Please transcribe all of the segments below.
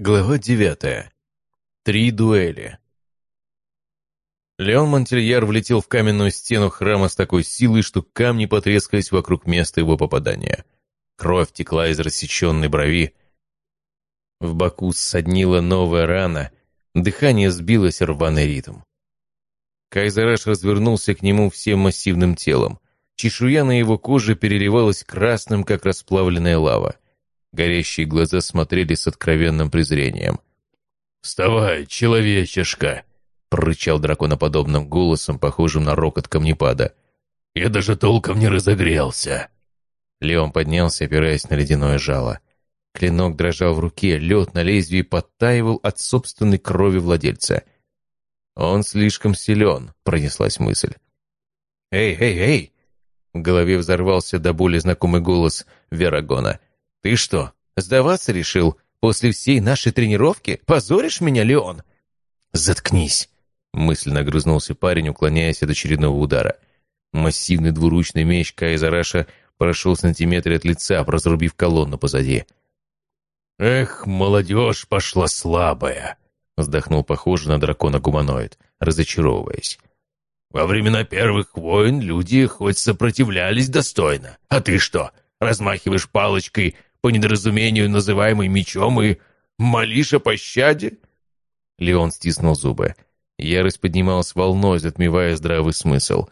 Глава девятая. Три дуэли. Леон Монтельяр влетел в каменную стену храма с такой силой, что камни потрескались вокруг места его попадания. Кровь текла из рассеченной брови. В боку ссоднила новая рана, дыхание сбилось рваный ритм. Кайзараш развернулся к нему всем массивным телом. Чешуя на его коже переливалась красным, как расплавленная лава. Горящие глаза смотрели с откровенным презрением. «Вставай, человечешка!» — прорычал драконоподобным голосом, похожим на рокот камнепада. «Я даже толком не разогрелся!» Леон поднялся, опираясь на ледяное жало. Клинок дрожал в руке, лед на лезвии подтаивал от собственной крови владельца. «Он слишком силен», — пронеслась мысль. «Эй, эй, эй!» В голове взорвался до боли знакомый голос Верагона. «Ты что, сдаваться решил? После всей нашей тренировки? Позоришь меня, Леон?» «Заткнись!» — мысленно огрызнулся парень, уклоняясь от очередного удара. Массивный двуручный меч Кайзараша прошел сантиметр от лица, разрубив колонну позади. «Эх, молодежь пошла слабая!» — вздохнул похожий на дракона гуманоид, разочаровываясь. «Во времена первых войн люди хоть сопротивлялись достойно. А ты что, размахиваешь палочкой по недоразумению называемый мечом, и молишь о пощаде?» Леон стиснул зубы. Ярость поднималась волной, затмевая здравый смысл.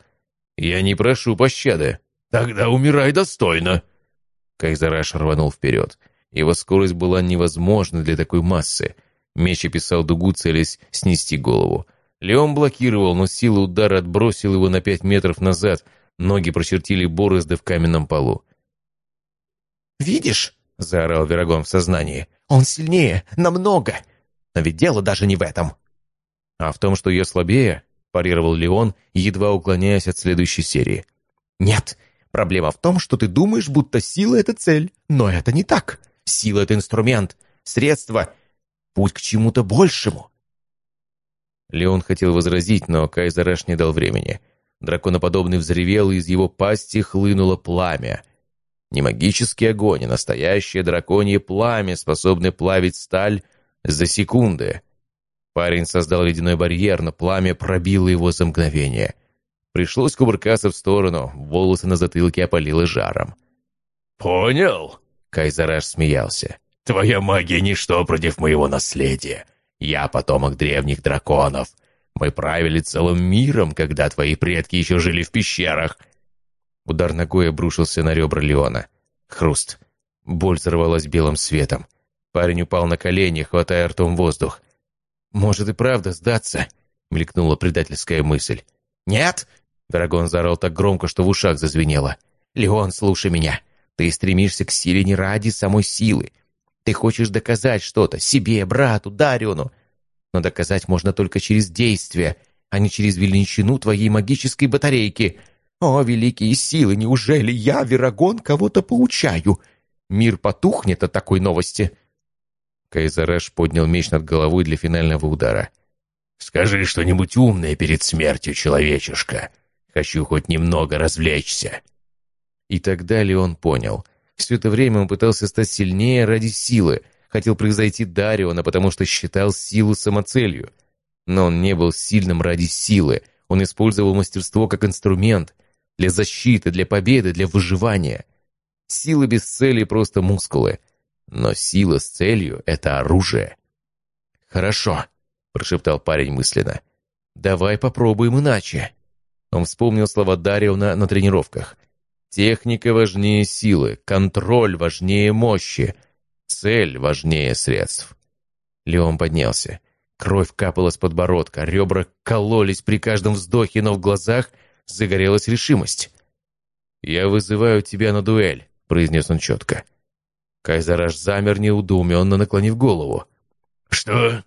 «Я не прошу пощады». «Тогда умирай достойно!» Кайзараш рванул вперед. Его скорость была невозможна для такой массы. Меч описал дугу, целясь снести голову. Леон блокировал, но сила удара отбросила его на пять метров назад. Ноги прочертили борозды в каменном полу. «Видишь?» — заорал Верагон в сознании. «Он сильнее, намного! Но ведь дело даже не в этом!» «А в том, что я слабее?» — парировал Леон, едва уклоняясь от следующей серии. «Нет, проблема в том, что ты думаешь, будто сила — это цель. Но это не так. Сила — это инструмент, средство, путь к чему-то большему». Леон хотел возразить, но Кайзараш не дал времени. Драконоподобный взревел, и из его пасти хлынуло пламя — не магический огонь, а настоящее драконье пламя, способное плавить сталь за секунды. Парень создал ледяной барьер, но пламя пробило его за мгновение. Пришлось кувыркаться в сторону, волосы на затылке опалило жаром. «Понял?» — Кайзараш смеялся. «Твоя магия — ничто против моего наследия. Я потомок древних драконов. Мы правили целым миром, когда твои предки еще жили в пещерах. Удар ногой обрушился на ребра Леона. Хруст. Боль взорвалась белым светом. Парень упал на колени, хватая ртом воздух. «Может и правда сдаться?» — мелькнула предательская мысль. «Нет!» — Драгон заорал так громко, что в ушах зазвенело. «Леон, слушай меня. Ты стремишься к силе не ради самой силы. Ты хочешь доказать что-то себе, брату, Дариону. Но доказать можно только через действие, а не через величину твоей магической батарейки. О, великие силы, неужели я, Верагон, кого-то поучаю? Мир потухнет от такой новости. Кайзареш поднял меч над головой для финального удара. «Скажи что-нибудь умное перед смертью, человечишка. Хочу хоть немного развлечься». И тогда Леон понял. Все это время он пытался стать сильнее ради силы, хотел превзойти Дариона, потому что считал силу самоцелью. Но он не был сильным ради силы, он использовал мастерство как инструмент — для защиты, для победы, для выживания. Сила без цели — просто мускулы. Но сила с целью — это оружие. «Хорошо», — прошептал парень мысленно. «Давай попробуем иначе». Он вспомнил слова Дариона на тренировках. «Техника важнее силы, контроль важнее мощи, цель важнее средств». Леон поднялся. Кровь капала с подбородка, ребра кололись при каждом вздохе, но в глазах — загорелась решимость. «Я вызываю тебя на дуэль», — произнес он четко. Кайзараш замер, неудоуменно наклонив голову. «Что?»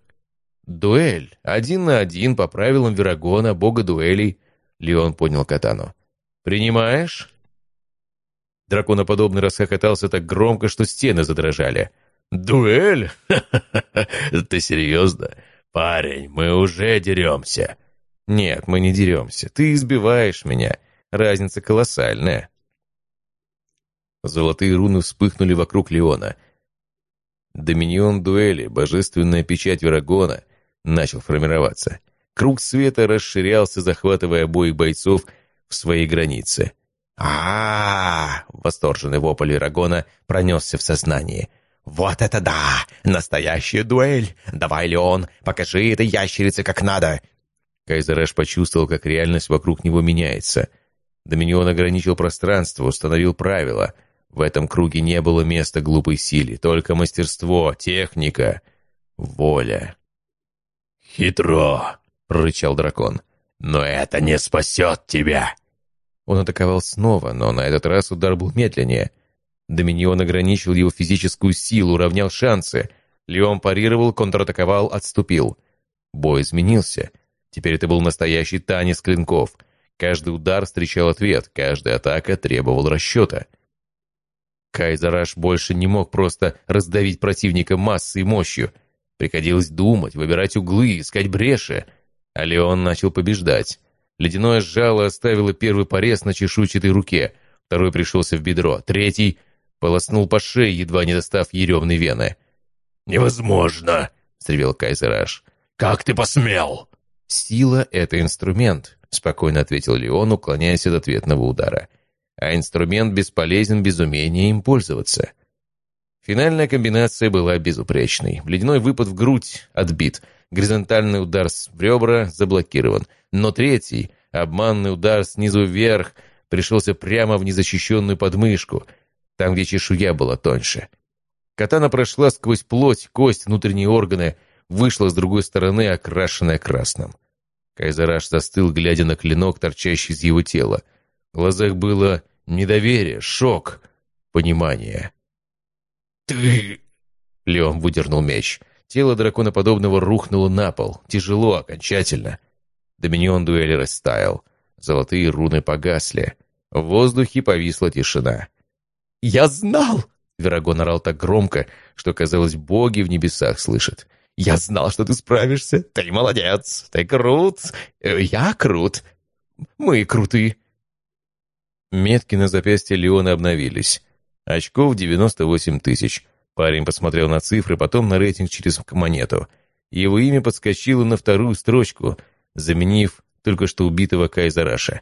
«Дуэль. Один на один, по правилам Верагона, бога дуэлей», — Леон поднял катану. «Принимаешь?» Драконоподобный расхохотался так громко, что стены задрожали. «Дуэль? Ты серьезно? Парень, мы уже деремся!» «Нет, мы не деремся. Ты избиваешь меня. Разница колоссальная». Золотые руны вспыхнули вокруг Леона. Доминион дуэли, божественная печать Верагона, начал формироваться. Круг света расширялся, захватывая обоих бойцов в свои границы. а, -а, -а Восторженный вопль Верагона пронесся в сознании. «Вот это да! Настоящая дуэль! Давай, Леон, покажи этой ящерице как надо!» Кайзереш почувствовал, как реальность вокруг него меняется. Доминион ограничил пространство, установил правила. В этом круге не было места глупой силе, только мастерство, техника, воля. «Хитро!» — прорычал дракон. «Но это не спасет тебя!» Он атаковал снова, но на этот раз удар был медленнее. Доминион ограничил его физическую силу, равнял шансы. Леон парировал, контратаковал, отступил. Бой изменился. Теперь это был настоящий танец клинков. Каждый удар встречал ответ, каждая атака требовала расчета. Кайзараш больше не мог просто раздавить противника массой и мощью. Приходилось думать, выбирать углы, искать бреши. А Леон начал побеждать. Ледяное жало оставило первый порез на чешуйчатой руке, второй пришелся в бедро, третий полоснул по шее, едва не достав еремной вены. «Невозможно!» — сревел Кайзераш. «Как ты посмел?» «Сила — это инструмент», — спокойно ответил Леон, уклоняясь от ответного удара. «А инструмент бесполезен без умения им пользоваться». Финальная комбинация была безупречной. Ледяной выпад в грудь отбит, горизонтальный удар с ребра заблокирован. Но третий, обманный удар снизу вверх, пришелся прямо в незащищенную подмышку, там, где чешуя была тоньше. Катана прошла сквозь плоть, кость, внутренние органы — вышла с другой стороны, окрашенная красным. Кайзараш застыл, глядя на клинок, торчащий из его тела. В глазах было недоверие, шок, понимание. «Ты...» Леон выдернул меч. Тело драконоподобного рухнуло на пол. Тяжело, окончательно. Доминион дуэли растаял. Золотые руны погасли. В воздухе повисла тишина. «Я знал!» Верагон орал так громко, что, казалось, боги в небесах слышат. Я знал, что ты справишься. Ты молодец. Ты крут. Э, я крут. Мы круты. Метки на запястье Леона обновились. Очков 98 тысяч. Парень посмотрел на цифры, потом на рейтинг через монету. Его имя подскочило на вторую строчку, заменив только что убитого Кайзараша.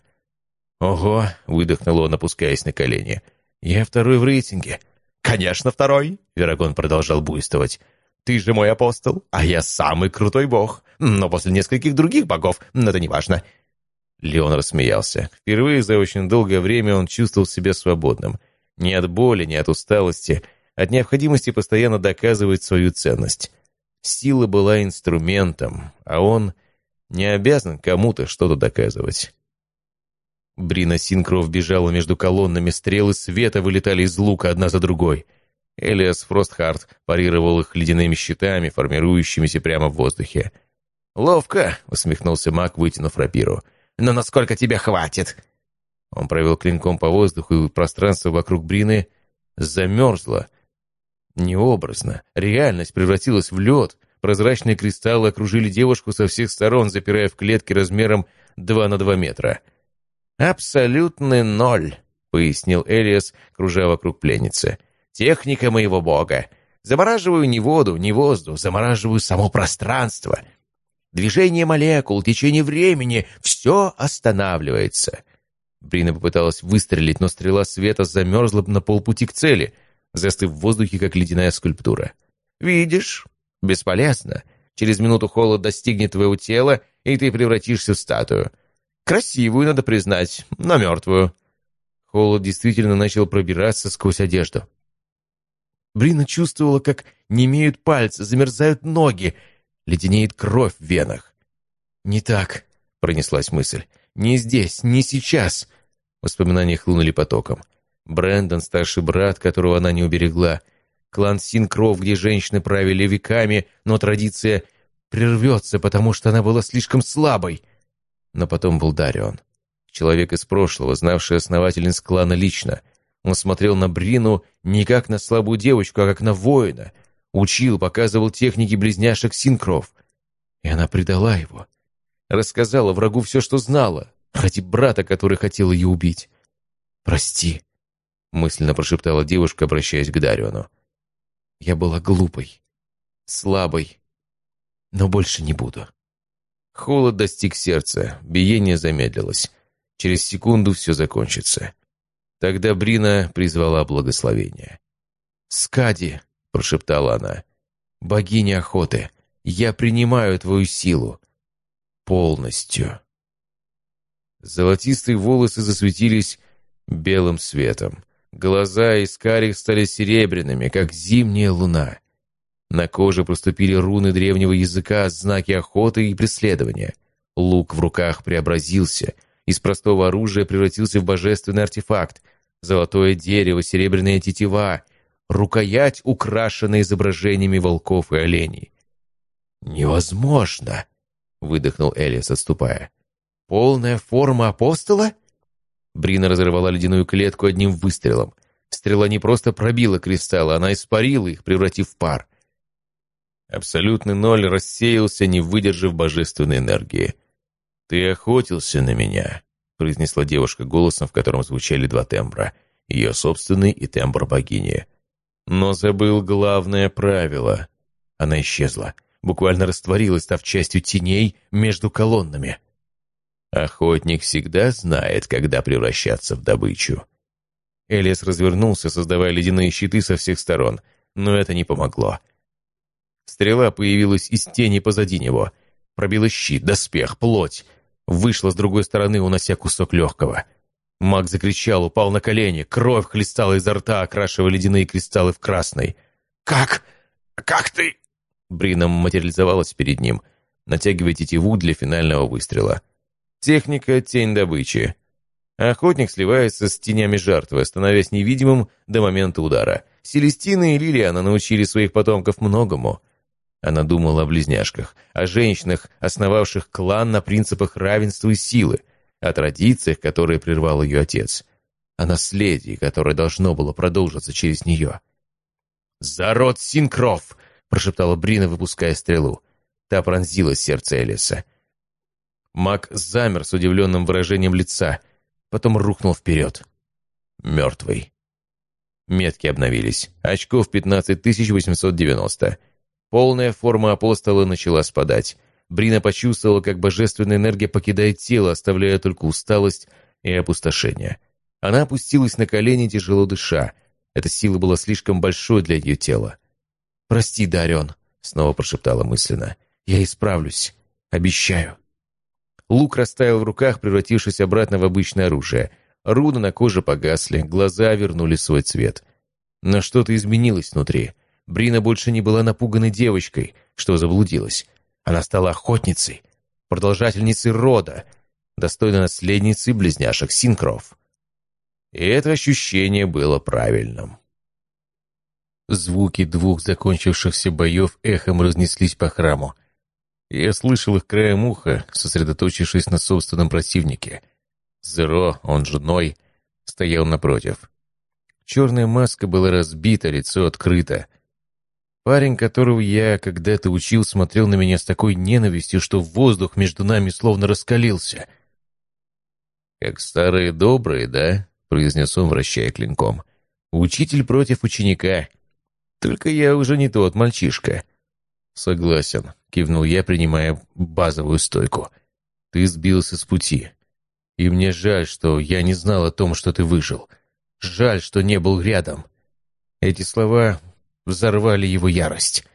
«Ого!» — выдохнул он, опускаясь на колени. «Я второй в рейтинге». «Конечно, второй!» — Верагон продолжал буйствовать. Ты же мой апостол, а я самый крутой бог. Но после нескольких других богов, но это не важно». Леон рассмеялся. Впервые за очень долгое время он чувствовал себя свободным. Ни от боли, ни от усталости, от необходимости постоянно доказывать свою ценность. Сила была инструментом, а он не обязан кому-то что-то доказывать. Брина Синкров бежала между колоннами, стрелы света вылетали из лука одна за другой — Элиас Фростхарт парировал их ледяными щитами, формирующимися прямо в воздухе. «Ловко!» — усмехнулся маг, вытянув рапиру. «Но насколько тебе хватит?» Он провел клинком по воздуху, и пространство вокруг Брины замерзло. Необразно. Реальность превратилась в лед. Прозрачные кристаллы окружили девушку со всех сторон, запирая в клетке размером 2 на 2 метра. «Абсолютный ноль», — пояснил Элиас, кружа вокруг пленницы. Техника моего бога. Замораживаю не воду, не воздух, замораживаю само пространство. Движение молекул, течение времени — все останавливается. Брина попыталась выстрелить, но стрела света замерзла на полпути к цели, застыв в воздухе, как ледяная скульптура. «Видишь? Бесполезно. Через минуту холод достигнет твоего тела, и ты превратишься в статую. Красивую, надо признать, но мертвую». Холод действительно начал пробираться сквозь одежду. Брина чувствовала, как немеют пальцы, замерзают ноги, леденеет кровь в венах. «Не так», — пронеслась мысль. «Не здесь, не сейчас». Воспоминания хлынули потоком. Брэндон, старший брат, которого она не уберегла. Клан Синкров, где женщины правили веками, но традиция прервется, потому что она была слишком слабой. Но потом был Дарион. Человек из прошлого, знавший основательниц клана лично — он смотрел на Брину не как на слабую девочку, а как на воина. Учил, показывал техники близняшек Синкров. И она предала его. Рассказала врагу все, что знала, ради брата, который хотел ее убить. «Прости», — мысленно прошептала девушка, обращаясь к Дариону. Я была глупой, слабой, но больше не буду. Холод достиг сердца, биение замедлилось. Через секунду все закончится. Тогда Брина призвала благословение. «Скади!» — прошептала она. «Богиня охоты, я принимаю твою силу. Полностью». Золотистые волосы засветились белым светом. Глаза из карих стали серебряными, как зимняя луна. На коже проступили руны древнего языка, знаки охоты и преследования. Лук в руках преобразился, из простого оружия превратился в божественный артефакт. Золотое дерево, серебряная тетива, рукоять, украшенная изображениями волков и оленей. «Невозможно!» — выдохнул Элиас, отступая. «Полная форма апостола?» Брина разорвала ледяную клетку одним выстрелом. Стрела не просто пробила кристаллы, она испарила их, превратив в пар. Абсолютный ноль рассеялся, не выдержав божественной энергии. «Ты охотился на меня», — произнесла девушка голосом, в котором звучали два тембра, ее собственный и тембр богини. «Но забыл главное правило». Она исчезла, буквально растворилась, став частью теней между колоннами. Охотник всегда знает, когда превращаться в добычу. Элиас развернулся, создавая ледяные щиты со всех сторон, но это не помогло. Стрела появилась из тени позади него. Пробила щит, доспех, плоть. Вышла с другой стороны, унося кусок легкого. Маг закричал, упал на колени. Кровь хлестала изо рта, окрашивая ледяные кристаллы в красный. «Как? Как ты?» Брина материализовалась перед ним, натягивая тетиву для финального выстрела. Техника «Тень добычи». Охотник сливается с тенями жертвы, становясь невидимым до момента удара. Селестина и Лилиана научили своих потомков многому. Она думала о близняшках, о женщинах, основавших клан на принципах равенства и силы, о традициях, которые прервал ее отец, о наследии, которое должно было продолжиться через нее. «За род Синкров!» — прошептала Брина, выпуская стрелу. Та пронзила сердце Элиса. Маг замер с удивленным выражением лица, потом рухнул вперед. Мертвый. Метки обновились. Очков 15890. Полная форма апостола начала спадать. Брина почувствовала, как божественная энергия покидает тело, оставляя только усталость и опустошение. Она опустилась на колени, тяжело дыша. Эта сила была слишком большой для ее тела. «Прости, Дарион», — снова прошептала мысленно. «Я исправлюсь. Обещаю». Лук растаял в руках, превратившись обратно в обычное оружие. Руны на коже погасли, глаза вернули свой цвет. Но что-то изменилось внутри. Брина больше не была напуганной девочкой, что заблудилась. Она стала охотницей, продолжательницей рода, достойной наследницей близняшек Синкров. И это ощущение было правильным. Звуки двух закончившихся боев эхом разнеслись по храму. Я слышал их краем уха, сосредоточившись на собственном противнике. Зеро, он же Ной, стоял напротив. Черная маска была разбита, лицо открыто. Парень, которого я когда-то учил, смотрел на меня с такой ненавистью, что воздух между нами словно раскалился. «Как старые добрые, да?» — произнес он, вращая клинком. «Учитель против ученика. Только я уже не тот мальчишка». «Согласен», — кивнул я, принимая базовую стойку. «Ты сбился с пути. И мне жаль, что я не знал о том, что ты выжил. Жаль, что не был рядом». Эти слова взорвали его ярость.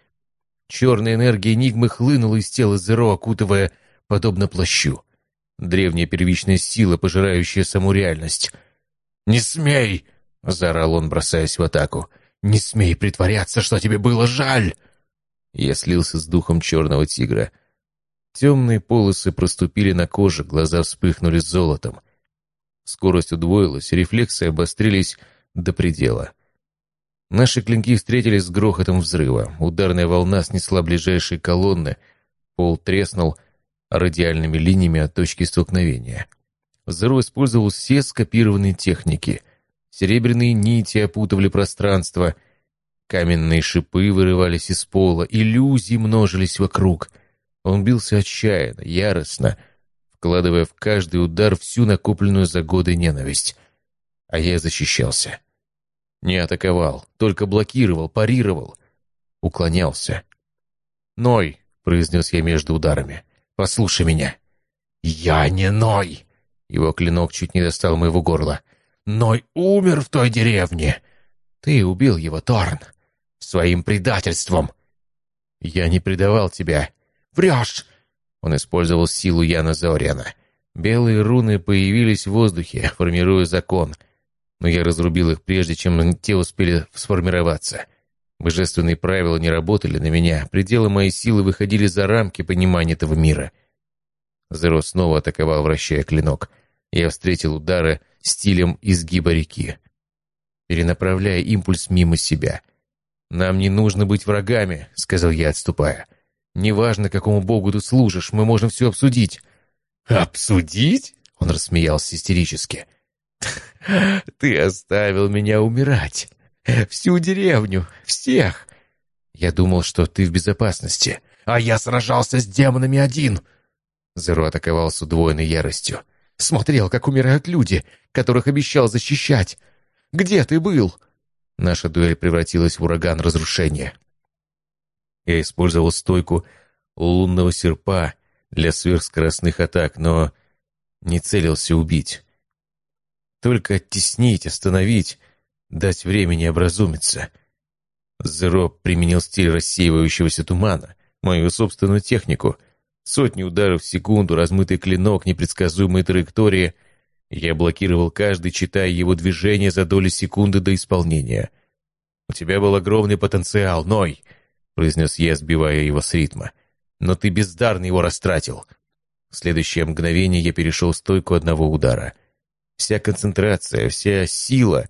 Черная энергия Энигмы хлынула из тела Зеро, окутывая, подобно плащу. Древняя первичная сила, пожирающая саму реальность. «Не смей!» — заорал он, бросаясь в атаку. «Не смей притворяться, что тебе было жаль!» Я слился с духом черного тигра. Темные полосы проступили на коже, глаза вспыхнули золотом. Скорость удвоилась, рефлексы обострились до предела. Наши клинки встретились с грохотом взрыва. Ударная волна снесла ближайшие колонны. Пол треснул радиальными линиями от точки столкновения. Зеро использовал все скопированные техники. Серебряные нити опутывали пространство. Каменные шипы вырывались из пола. Иллюзии множились вокруг. Он бился отчаянно, яростно, вкладывая в каждый удар всю накопленную за годы ненависть. А я защищался. Не атаковал, только блокировал, парировал. уклонялся. «Ной!» — произнес я между ударами. «Послушай меня!» «Я не Ной!» Его клинок чуть не достал моего горла. «Ной умер в той деревне! Ты убил его, Торн, своим предательством!» «Я не предавал тебя!» «Врешь!» Он использовал силу Яна Заорена. Белые руны появились в воздухе, формируя закон. Но я разрубил их прежде, чем те успели сформироваться. Божественные правила не работали на меня, пределы моей силы выходили за рамки понимания этого мира. Зеро снова атаковал, вращая клинок. Я встретил удары стилем изгиба реки, перенаправляя импульс мимо себя. «Нам не нужно быть врагами», — сказал я, отступая. «Неважно, какому богу ты служишь, мы можем все обсудить». «Обсудить?» — он рассмеялся истерически. «Ты оставил меня умирать. Всю деревню, всех. Я думал, что ты в безопасности, а я сражался с демонами один». Зеро атаковал с удвоенной яростью. «Смотрел, как умирают люди, которых обещал защищать. Где ты был?» Наша дуэль превратилась в ураган разрушения. Я использовал стойку лунного серпа для сверхскоростных атак, но не целился убить. Только оттеснить, остановить, дать времени образумиться. Зеро применил стиль рассеивающегося тумана, мою собственную технику. Сотни ударов в секунду, размытый клинок, непредсказуемые траектории. Я блокировал каждый, читая его движение за доли секунды до исполнения. «У тебя был огромный потенциал, Ной!» — произнес я, сбивая его с ритма. «Но ты бездарно его растратил». В следующее мгновение я перешел стойку одного удара. Вся концентрация, вся сила,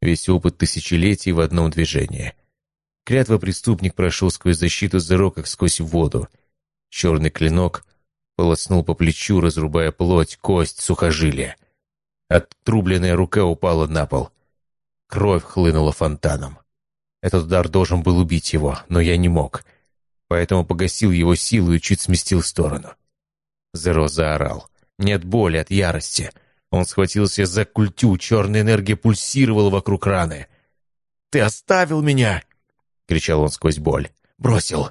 весь опыт тысячелетий в одном движении. Клятва преступник прошел сквозь защиту Зеро, как сквозь воду. Черный клинок полоснул по плечу, разрубая плоть, кость, сухожилие. Отрубленная рука упала на пол. Кровь хлынула фонтаном. Этот удар должен был убить его, но я не мог. Поэтому погасил его силу и чуть сместил в сторону. Зеро заорал. Не от боли, от ярости. Он схватился за культю, черная энергия пульсировала вокруг раны. «Ты оставил меня!» — кричал он сквозь боль. «Бросил!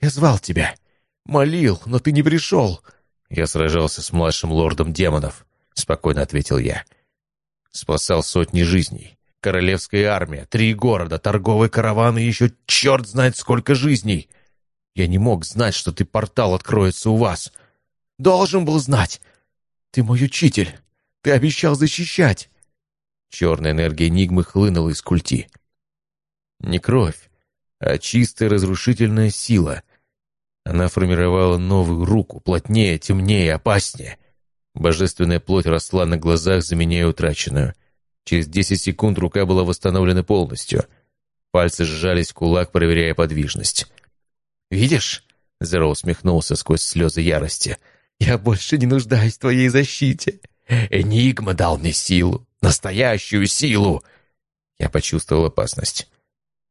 Я звал тебя! Молил, но ты не пришел!» «Я сражался с младшим лордом демонов», — спокойно ответил я. «Спасал сотни жизней. Королевская армия, три города, торговый караван и еще черт знает сколько жизней. Я не мог знать, что ты портал откроется у вас. Должен был знать. Ты мой учитель. Ты обещал защищать. Черная энергия Энигмы хлынула из культи. Не кровь, а чистая разрушительная сила. Она формировала новую руку, плотнее, темнее, опаснее. Божественная плоть росла на глазах, заменяя утраченную. Через десять секунд рука была восстановлена полностью. Пальцы сжались в кулак, проверяя подвижность. «Видишь?» — Зеро усмехнулся сквозь слезы ярости. «Я больше не нуждаюсь в твоей защите. Энигма дал мне силу, настоящую силу!» Я почувствовал опасность.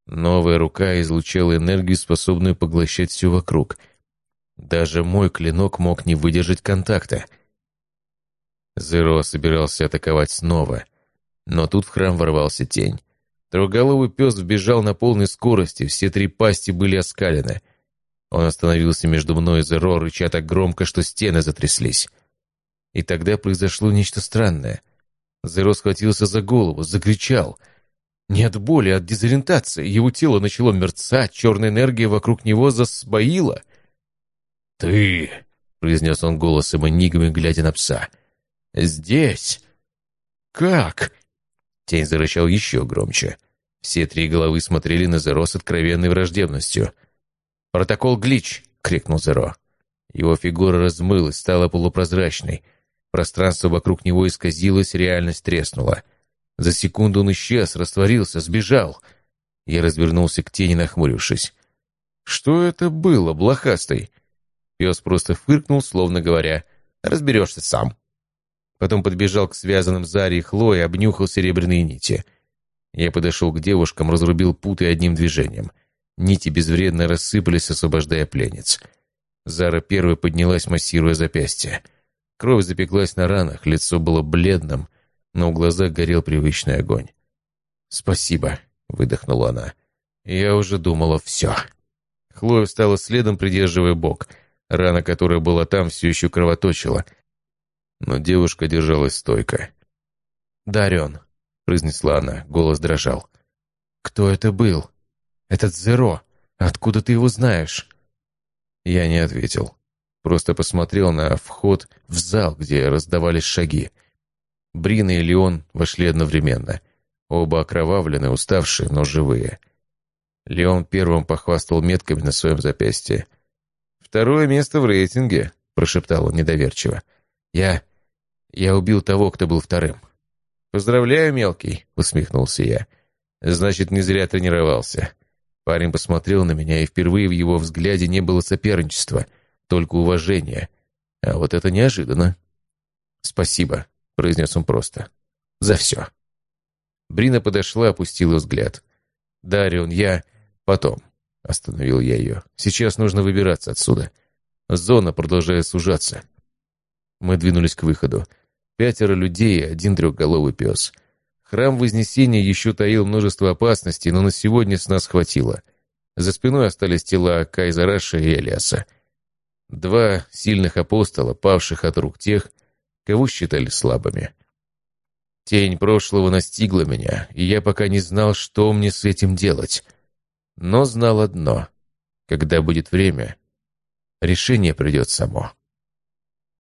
Новая рука излучала энергию, способную поглощать все вокруг. Даже мой клинок мог не выдержать контакта. Зеро собирался атаковать снова — но тут в храм ворвался тень. Трехголовый пес вбежал на полной скорости, все три пасти были оскалены. Он остановился между мной и Зеро, рыча так громко, что стены затряслись. И тогда произошло нечто странное. Зеро схватился за голову, закричал. Не от боли, а от дезориентации. Его тело начало мерцать, черная энергия вокруг него засбоила. «Ты!» — произнес он голосом энигмы, глядя на пса. «Здесь!» «Как?» Тень зарычал еще громче. Все три головы смотрели на Зеро с откровенной враждебностью. «Протокол Глич!» — крикнул Зеро. Его фигура размылась, стала полупрозрачной. Пространство вокруг него исказилось, реальность треснула. За секунду он исчез, растворился, сбежал. Я развернулся к тени, нахмурившись. «Что это было, блохастый?» Пес просто фыркнул, словно говоря, «Разберешься сам». Потом подбежал к связанным Заре и Хлое, обнюхал серебряные нити. Я подошел к девушкам, разрубил путы одним движением. Нити безвредно рассыпались, освобождая пленниц. Зара первой поднялась, массируя запястье. Кровь запеклась на ранах, лицо было бледным, но в глазах горел привычный огонь. «Спасибо», — выдохнула она. Я уже думала, все. Хлоя встала следом, придерживая бок. Рана, которая была там, все еще кровоточила. Но девушка держалась стойко. «Дарион», — произнесла она, голос дрожал. «Кто это был? Этот Зеро. Откуда ты его знаешь?» Я не ответил. Просто посмотрел на вход в зал, где раздавались шаги. Брина и Леон вошли одновременно. Оба окровавлены, уставшие, но живые. Леон первым похвастал метками на своем запястье. «Второе место в рейтинге», — прошептал он недоверчиво. «Я... я убил того, кто был вторым». «Поздравляю, мелкий», — усмехнулся я. «Значит, не зря тренировался». Парень посмотрел на меня, и впервые в его взгляде не было соперничества, только уважение. А вот это неожиданно. «Спасибо», — произнес он просто. «За все». Брина подошла, опустила взгляд. «Дарион, я...» «Потом», — остановил я ее. «Сейчас нужно выбираться отсюда. Зона продолжает сужаться». Мы двинулись к выходу. Пятеро людей и один трехголовый пес. Храм Вознесения еще таил множество опасностей, но на сегодня с нас хватило. За спиной остались тела Кайзараша и Элиаса. Два сильных апостола, павших от рук тех, кого считали слабыми. Тень прошлого настигла меня, и я пока не знал, что мне с этим делать. Но знал одно. Когда будет время, решение придет само.